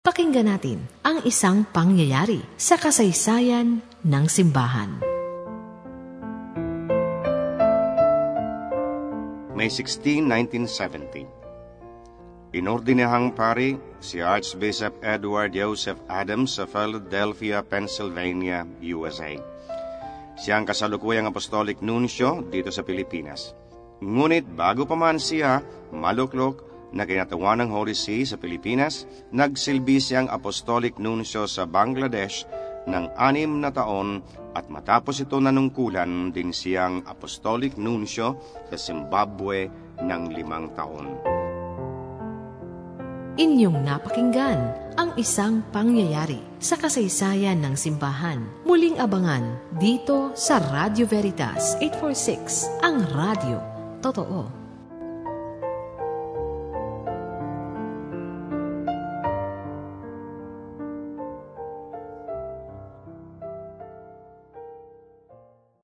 Pakinggan natin ang isang pangyayari sa kasaysayan ng simbahan. May 16, 1970 Inordinahang pari si Archbishop Edward Joseph Adams sa Philadelphia, Pennsylvania, USA. Siya ang kasalukuyang apostolic nuncio dito sa Pilipinas. Ngunit bago pa man siya maluklok na kinatawan ng Holy See sa Pilipinas, nagsilbi siyang apostolic nuncio sa Bangladesh ng anim na taon at matapos ito nanungkulan din siyang apostolic nuncio sa Zimbabwe ng limang taon. Inyong napakinggan ang isang pangyayari sa kasaysayan ng simbahan. Muling abangan dito sa Radio Veritas 846, ang radio. Totoo.